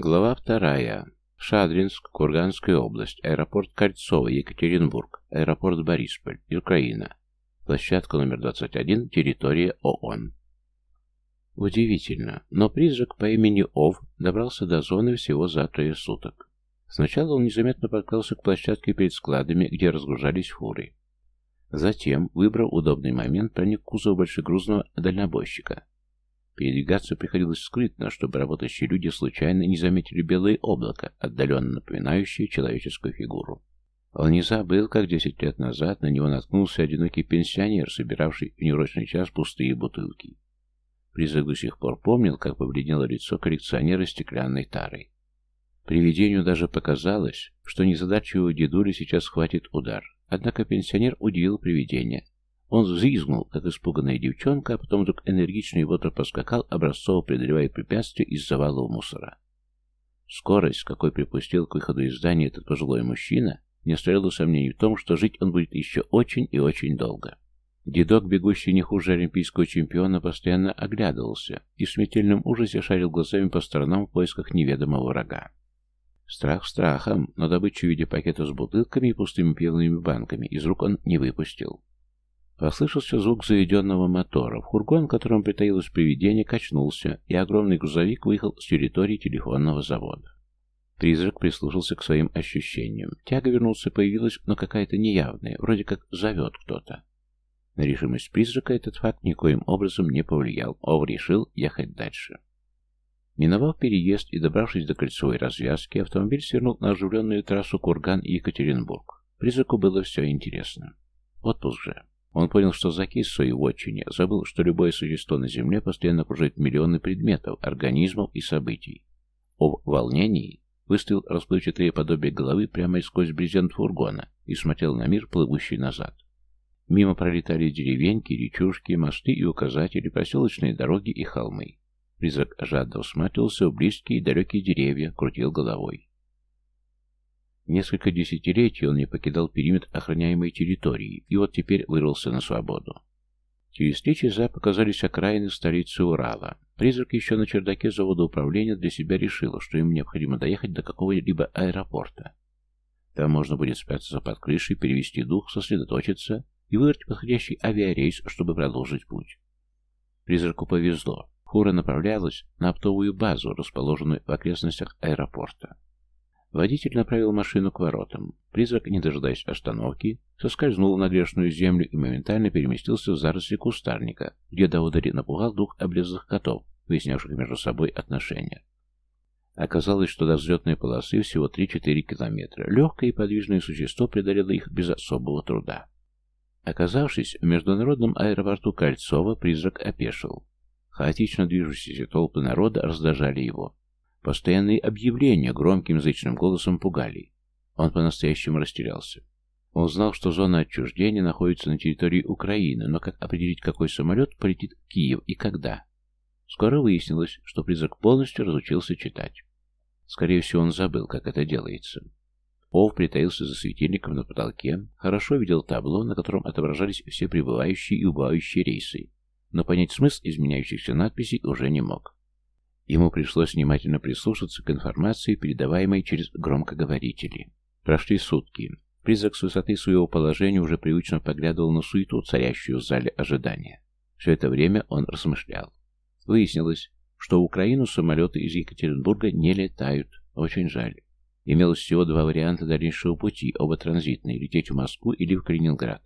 Глава вторая. Шадринск, Курганская область, аэропорт Кольцово, Екатеринбург, аэропорт Борисполь, Украина. Площадка номер 21, территория ООН. Удивительно, но призрак по имени Ов добрался до зоны всего за трое суток. Сначала он незаметно подкрался к площадке перед складами, где разгружались фуры. Затем, выбрав удобный момент, проник в кузов большегрузного дальнобойщика. Передвигаться приходилось скрытно, чтобы работающие люди случайно не заметили белое облако, отдаленно напоминающее человеческую фигуру. Он не забыл, как десять лет назад на него наткнулся одинокий пенсионер, собиравший в неурочный час пустые бутылки. Призрак до сих пор помнил, как побледнело лицо коллекционера стеклянной тарой. Привидению даже показалось, что незадачливого дедули сейчас хватит удар. Однако пенсионер удивил привидение. Он взвизгнул, как испуганная девчонка, а потом вдруг энергично и бодро поскакал, образцово преодолевая препятствия из завалов мусора. Скорость, какой припустил к выходу из здания этот пожилой мужчина, не оставляла сомнений в том, что жить он будет еще очень и очень долго. Дедок, бегущий не хуже олимпийского чемпиона, постоянно оглядывался и в смертельном ужасе шарил глазами по сторонам в поисках неведомого врага. Страх страхом, но добычу в виде пакета с бутылками и пустыми пивными банками из рук он не выпустил. Послышался звук заведенного мотора. Фургон, в котором притаилось привидение, качнулся, и огромный грузовик выехал с территории телефонного завода. Призрак прислушался к своим ощущениям. Тяга вернулся появилась, но какая-то неявная, вроде как зовет кто-то. На решимость призрака этот факт никоим образом не повлиял. Ов решил ехать дальше. Миновав переезд и добравшись до кольцевой развязки, автомобиль свернул на оживленную трассу Курган и Екатеринбург. Призраку было все интересно. Отпуск же. Он понял, что закис в своей вотчине, забыл, что любое существо на Земле постоянно окружает миллионы предметов, организмов и событий. О волнении выставил расплывчатое подобие головы прямо сквозь брезент фургона и смотрел на мир, плывущий назад. Мимо пролетали деревеньки, речушки, мосты и указатели, проселочные дороги и холмы. Призрак жадно всматривался в близкие и далекие деревья, крутил головой. Несколько десятилетий он не покидал периметр охраняемой территории, и вот теперь вырвался на свободу. Через три часа показались окраины столицы Урала. Призрак еще на чердаке завода управления для себя решил, что ему необходимо доехать до какого-либо аэропорта. Там можно будет спрятаться под крышей, перевести дух, сосредоточиться и выбрать подходящий авиарейс, чтобы продолжить путь. Призраку повезло. Фура направлялась на оптовую базу, расположенную в окрестностях аэропорта. Водитель направил машину к воротам. Призрак, не дожидаясь остановки, соскользнул на грешную землю и моментально переместился в заросли кустарника, где до удари напугал двух облезлых котов, выяснявших между собой отношения. Оказалось, что до взлетной полосы всего 3-4 километра. Легкое и подвижное существо преодолело их без особого труда. Оказавшись в международном аэропорту Кольцова, призрак опешил. Хаотично движущиеся толпы народа раздражали его. Постоянные объявления громким зычным голосом пугали. Он по-настоящему растерялся. Он знал, что зона отчуждения находится на территории Украины, но как определить, какой самолет полетит в Киев и когда? Скоро выяснилось, что призрак полностью разучился читать. Скорее всего, он забыл, как это делается. Ов притаился за светильником на потолке, хорошо видел табло, на котором отображались все прибывающие и убывающие рейсы, но понять смысл изменяющихся надписей уже не мог. Ему пришлось внимательно прислушаться к информации, передаваемой через громкоговорители. Прошли сутки. Призрак с высоты своего положения уже привычно поглядывал на суету, царящую в зале ожидания. Все это время он размышлял. Выяснилось, что в Украину самолеты из Екатеринбурга не летают. Очень жаль. Имелось всего два варианта дальнейшего пути, оба транзитные, лететь в Москву или в Калининград.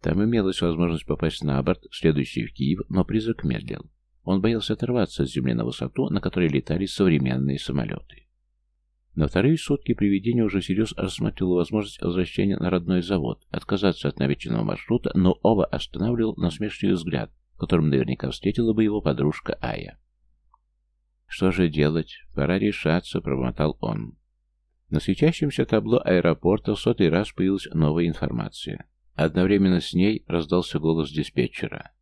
Там имелась возможность попасть на борт, следующий в Киев, но призрак медлил. Он боялся оторваться от земли на высоту, на которой летали современные самолеты. На вторые сутки привидение уже всерьез рассмотрело возможность возвращения на родной завод, отказаться от намеченного маршрута, но Ова останавливал насмешливый взгляд, которым наверняка встретила бы его подружка Ая. «Что же делать? Пора решаться», — промотал он. На светящемся табло аэропорта в сотый раз появилась новая информация. Одновременно с ней раздался голос диспетчера.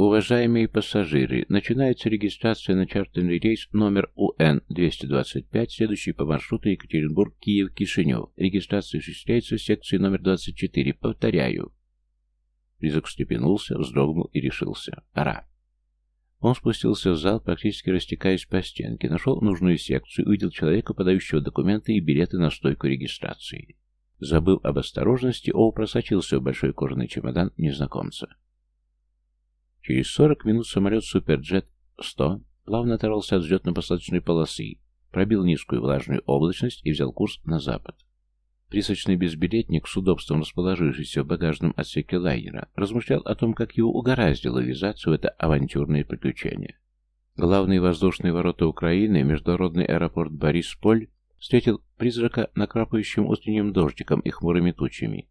Уважаемые пассажиры, начинается регистрация на чартерный рейс номер УН-225, следующий по маршруту Екатеринбург-Киев-Кишинев. Регистрация осуществляется в секции номер 24. Повторяю. Призрак встрепенулся, вздрогнул и решился. Пора. Он спустился в зал, практически растекаясь по стенке, нашел нужную секцию, увидел человека, подающего документы и билеты на стойку регистрации. Забыв об осторожности, Оу просочился в большой кожаный чемодан незнакомца. Через 40 минут самолет Суперджет-100 плавно оторвался от взлетно-посадочной полосы, пробил низкую влажную облачность и взял курс на запад. Присочный безбилетник, с удобством расположившийся в багажном отсеке лайнера, размышлял о том, как его угораздило ввязаться в это авантюрное приключение. Главные воздушные ворота Украины, международный аэропорт Борисполь, встретил призрака накрапающим утренним дождиком и хмурыми тучами.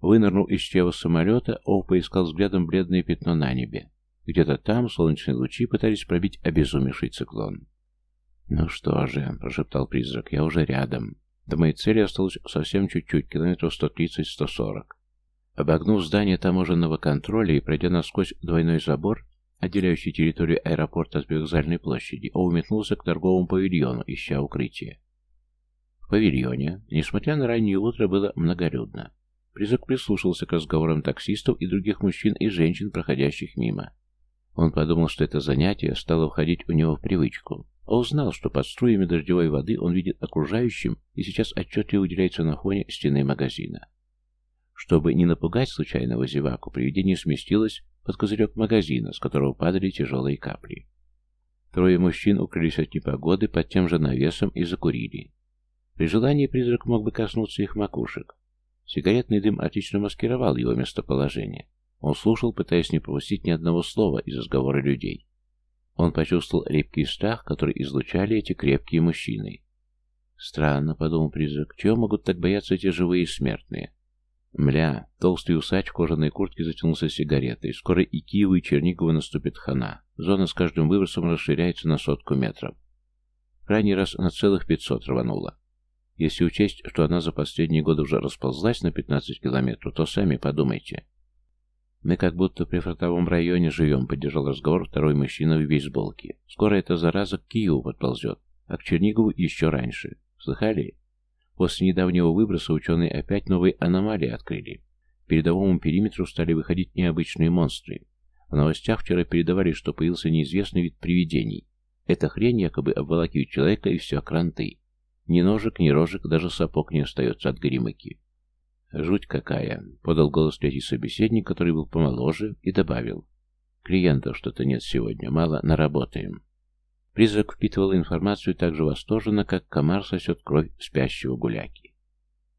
Вынырнув из чрева самолета, Оу поискал взглядом бледное пятно на небе. Где-то там солнечные лучи пытались пробить обезумевший циклон. «Ну что же», — прошептал призрак, — «я уже рядом. До моей цели осталось совсем чуть-чуть, километров 130-140. Обогнув здание таможенного контроля и пройдя насквозь двойной забор, отделяющий территорию аэропорта от привокзальной площади, он уметнулся к торговому павильону, ища укрытие. В павильоне, несмотря на раннее утро, было многолюдно. Призрак прислушался к разговорам таксистов и других мужчин и женщин, проходящих мимо. Он подумал, что это занятие стало входить у него в привычку, а узнал, что под струями дождевой воды он видит окружающим и сейчас отчетливо выделяется на фоне стены магазина. Чтобы не напугать случайного зеваку, привидение сместилось под козырек магазина, с которого падали тяжелые капли. Трое мужчин укрылись от непогоды под тем же навесом и закурили. При желании призрак мог бы коснуться их макушек. Сигаретный дым отлично маскировал его местоположение. Он слушал, пытаясь не пропустить ни одного слова из разговора людей. Он почувствовал липкий страх, который излучали эти крепкие мужчины. «Странно», — подумал призрак, — «чего могут так бояться эти живые смертные?» Мля, толстый усач в кожаной куртке затянулся сигаретой. Скоро и Киеву, и Чернигову наступит хана. Зона с каждым выбросом расширяется на сотку метров. крайний раз на целых пятьсот рванула. Если учесть, что она за последние годы уже расползлась на 15 километров, то сами подумайте. «Мы как будто при фронтовом районе живем», — поддержал разговор второй мужчина в бейсболке. «Скоро эта зараза к Киеву подползет, а к Чернигову еще раньше. Слыхали? После недавнего выброса ученые опять новые аномалии открыли. К передовому периметру стали выходить необычные монстры. В новостях вчера передавали, что появился неизвестный вид привидений. Эта хрень якобы обволакивает человека и все кранты. Ни ножек, ни рожек, даже сапог не остается от горемыки. «Жуть какая!» — подал голос третий собеседник, который был помоложе, и добавил. «Клиентов что-то нет сегодня, мало наработаем». Призрак впитывал информацию так же восторженно, как комар сосет кровь спящего гуляки.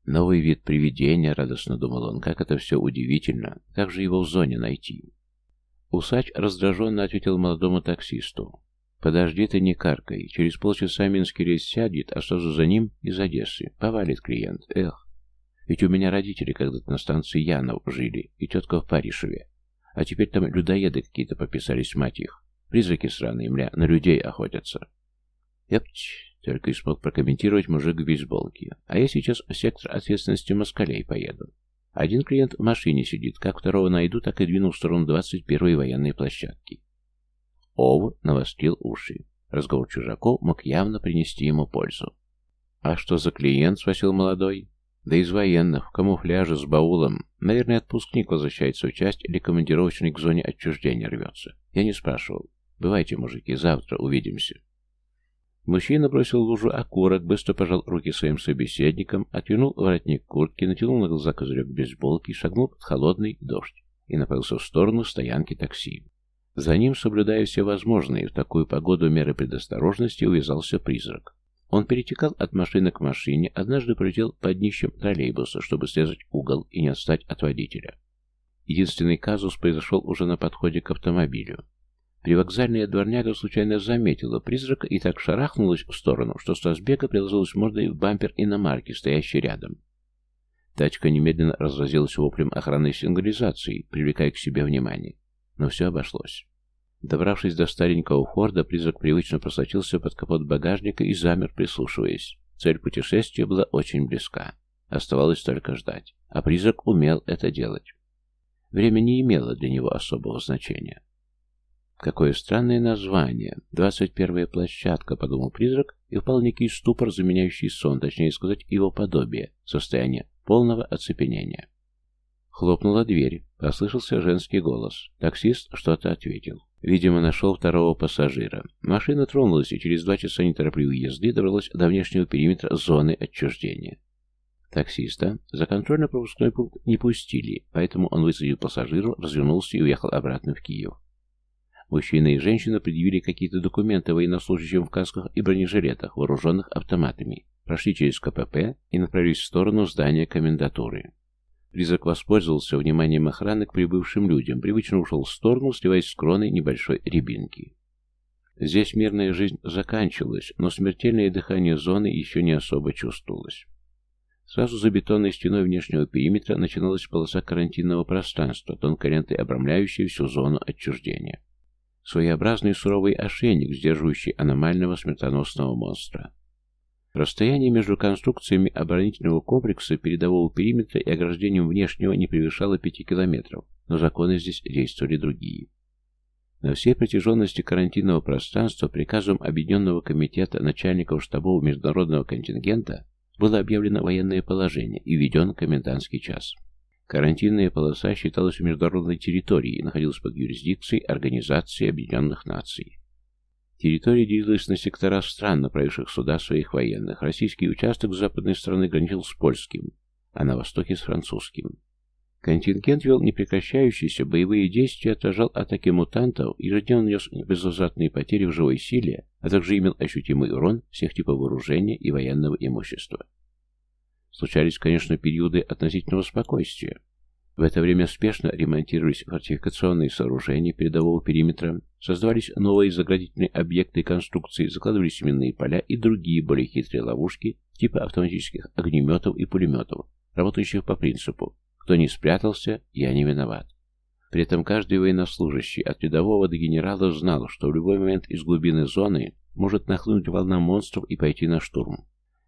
«Новый вид привидения», — радостно думал он, — «как это все удивительно! Как же его в зоне найти?» Усач раздраженно ответил молодому таксисту. «Подожди ты, не каркай. Через полчаса Минский рейс сядет, а сразу за ним из Одессы. Повалит клиент. Эх, ведь у меня родители когда-то на станции Янов жили, и тетка в Паришеве. А теперь там людоеды какие-то пописались, мать их. Призраки сраные, мля, на людей охотятся. Епть, только и смог прокомментировать мужик в бейсболке. А я сейчас в сектор ответственности москалей поеду. Один клиент в машине сидит, как второго найду, так и двину в сторону 21-й военной площадки. Ов навострил уши. Разговор чужаков мог явно принести ему пользу. «А что за клиент?» — спросил молодой. Да из военных, в камуфляже, с баулом. Наверное, отпускник возвращается в часть или командировочный к зоне отчуждения рвется. Я не спрашивал. Бывайте, мужики, завтра увидимся. Мужчина бросил лужу окурок, быстро пожал руки своим собеседникам, отвернул воротник куртки, натянул на глаза козырек бейсболки, шагнул под холодный дождь и направился в сторону стоянки такси. За ним, соблюдая все возможные в такую погоду меры предосторожности, увязался призрак. Он перетекал от машины к машине, однажды пролетел под днищем троллейбуса, чтобы срезать угол и не отстать от водителя. Единственный казус произошел уже на подходе к автомобилю. Привокзальная дворняга случайно заметила призрака и так шарахнулась в сторону, что с разбега приложилась мордой в бампер иномарки, стоящей рядом. Тачка немедленно разразилась воплем охранной сигнализации, привлекая к себе внимание. Но все обошлось. Добравшись до старенького Форда, призрак привычно просочился под капот багажника и замер, прислушиваясь. Цель путешествия была очень близка. Оставалось только ждать. А призрак умел это делать. Время не имело для него особого значения. Какое странное название. «Двадцать первая площадка», — подумал призрак, и впал некий ступор, заменяющий сон, точнее сказать, его подобие, состояние полного оцепенения. Хлопнула дверь, послышался женский голос. Таксист что-то ответил. Видимо, нашел второго пассажира. Машина тронулась, и через два часа неторопливой езды добралась до внешнего периметра зоны отчуждения. Таксиста за контрольно-пропускной пункт не пустили, поэтому он высадил пассажиру, развернулся и уехал обратно в Киев. Мужчина и женщина предъявили какие-то документы военнослужащим в касках и бронежилетах, вооруженных автоматами, прошли через КПП и направились в сторону здания комендатуры. Призрак воспользовался вниманием охраны к прибывшим людям, привычно ушел в сторону, сливаясь с кроной небольшой рябинки. Здесь мирная жизнь заканчивалась, но смертельное дыхание зоны еще не особо чувствовалось. Сразу за бетонной стеной внешнего периметра начиналась полоса карантинного пространства, тонкой лентой обрамляющей всю зону отчуждения. Своеобразный суровый ошейник, сдерживающий аномального смертоносного монстра. Расстояние между конструкциями оборонительного комплекса передового периметра и ограждением внешнего не превышало 5 километров, но законы здесь действовали другие. На всей протяженности карантинного пространства приказом Объединенного комитета начальников штабов международного контингента было объявлено военное положение и введен комендантский час. Карантинная полоса считалась международной территорией и находилась под юрисдикцией Организации Объединенных Наций. Территория делилась на сектора стран, направивших сюда своих военных. Российский участок с западной стороны граничил с польским, а на востоке с французским. Контингент вел непрекращающиеся боевые действия, отражал атаки мутантов, ежедневно нес безвозвратные потери в живой силе, а также имел ощутимый урон всех типов вооружения и военного имущества. Случались, конечно, периоды относительного спокойствия. В это время спешно ремонтировались фортификационные сооружения передового периметра, создавались новые заградительные объекты и конструкции, закладывались минные поля и другие более хитрые ловушки типа автоматических огнеметов и пулеметов, работающих по принципу кто не спрятался, я не виноват. При этом каждый военнослужащий, от рядового до генерала, знал, что в любой момент из глубины зоны может нахлынуть волна монстров и пойти на штурм.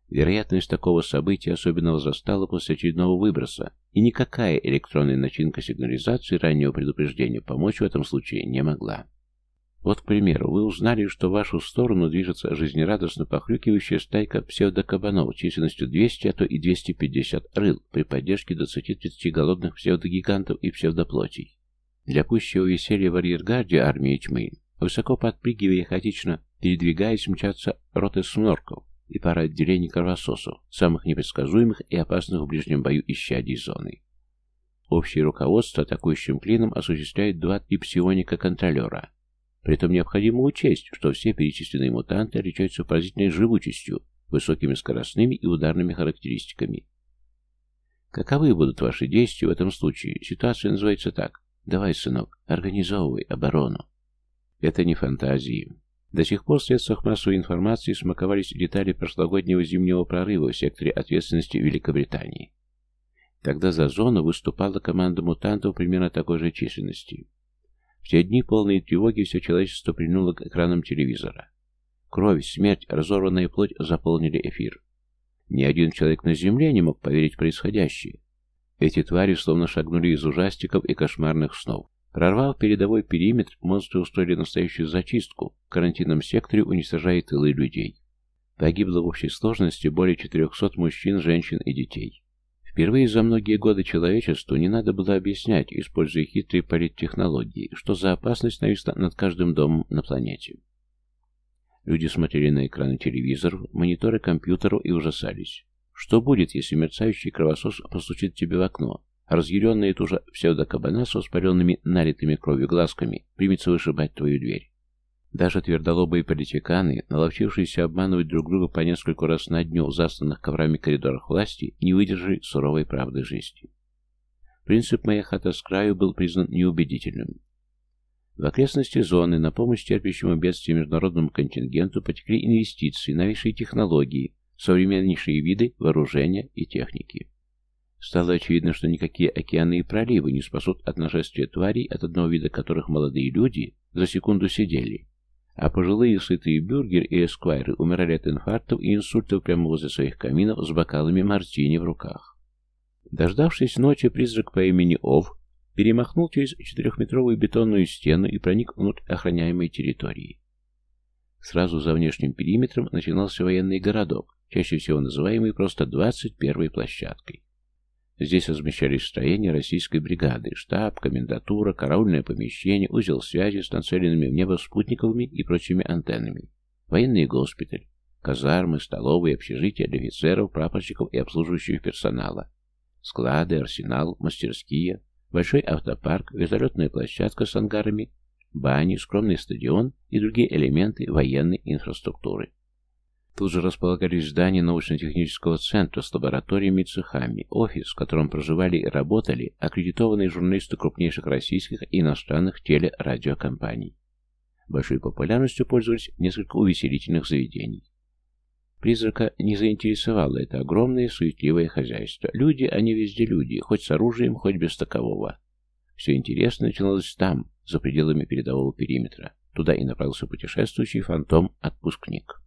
Вероятность такого события особенно возрастала после очередного выброса, и никакая электронная начинка сигнализации раннего предупреждения помочь в этом случае не могла. Вот, к примеру, вы узнали, что в вашу сторону движется жизнерадостно похрюкивающая стайка псевдокабанов численностью 200, а то и 250 рыл при поддержке 20-30 голодных псевдогигантов и псевдоплотей. Для пущего веселья в арьергарде армии тьмы, высоко подпрыгивая хаотично передвигаясь, мчатся роты снорков и пара отделений кровососов, самых непредсказуемых и опасных в ближнем бою исчадий зоны. Общее руководство атакующим клином осуществляет два-три псионика-контролера – при этом необходимо учесть, что все перечисленные мутанты отличаются поразительной живучестью, высокими скоростными и ударными характеристиками. Каковы будут ваши действия в этом случае? Ситуация называется так. Давай, сынок, организовывай оборону. Это не фантазии. До сих пор в средствах массовой информации смаковались детали прошлогоднего зимнего прорыва в секторе ответственности Великобритании. Тогда за зону выступала команда мутантов примерно такой же численности. Те дни полные тревоги все человечество принуло к экранам телевизора. Кровь, смерть, разорванная плоть заполнили эфир. Ни один человек на земле не мог поверить в происходящее. Эти твари словно шагнули из ужастиков и кошмарных снов. Прорвав передовой периметр, монстры устроили настоящую зачистку. В карантинном секторе уничтожая тылы людей. Погибло в общей сложности более 400 мужчин, женщин и детей. Впервые за многие годы человечеству не надо было объяснять, используя хитрые политтехнологии, что за опасность нависла над каждым домом на планете. Люди смотрели на экраны телевизоров, мониторы компьютеров и ужасались. Что будет, если мерцающий кровосос постучит тебе в окно, а разъяренная тужа псевдокабана с воспаленными налитыми кровью глазками примется вышибать твою дверь? Даже твердолобые политиканы, наловчившиеся обманывать друг друга по нескольку раз на дню в засланных коврами коридорах власти, не выдержали суровой правды жизни. Принцип «моя хата с краю» был признан неубедительным. В окрестности зоны на помощь терпящему бедствию международному контингенту потекли инвестиции, новейшие технологии, современнейшие виды вооружения и техники. Стало очевидно, что никакие океаны и проливы не спасут от нашествия тварей, от одного вида которых молодые люди за секунду сидели, а пожилые сытые бюргер и эсквайры умирали от инфарктов и инсультов прямо возле своих каминов с бокалами мартини в руках. Дождавшись ночи, призрак по имени Ов перемахнул через четырехметровую бетонную стену и проник внутрь охраняемой территории. Сразу за внешним периметром начинался военный городок, чаще всего называемый просто 21-й площадкой. Здесь размещались строения российской бригады, штаб, комендатура, караульное помещение, узел связи с нацеленными в небо спутниковыми и прочими антеннами, военный госпиталь, казармы, столовые, общежития для офицеров, прапорщиков и обслуживающего персонала, склады, арсенал, мастерские, большой автопарк, вертолетная площадка с ангарами, бани, скромный стадион и другие элементы военной инфраструктуры. Тут же располагались здания научно-технического центра с лабораториями и цехами, офис, в котором проживали и работали аккредитованные журналисты крупнейших российских и иностранных телерадиокомпаний. Большой популярностью пользовались несколько увеселительных заведений. Призрака не заинтересовало это огромное суетливое хозяйство. Люди, они везде люди, хоть с оружием, хоть без такового. Все интересно начиналось там, за пределами передового периметра. Туда и направился путешествующий фантом-отпускник.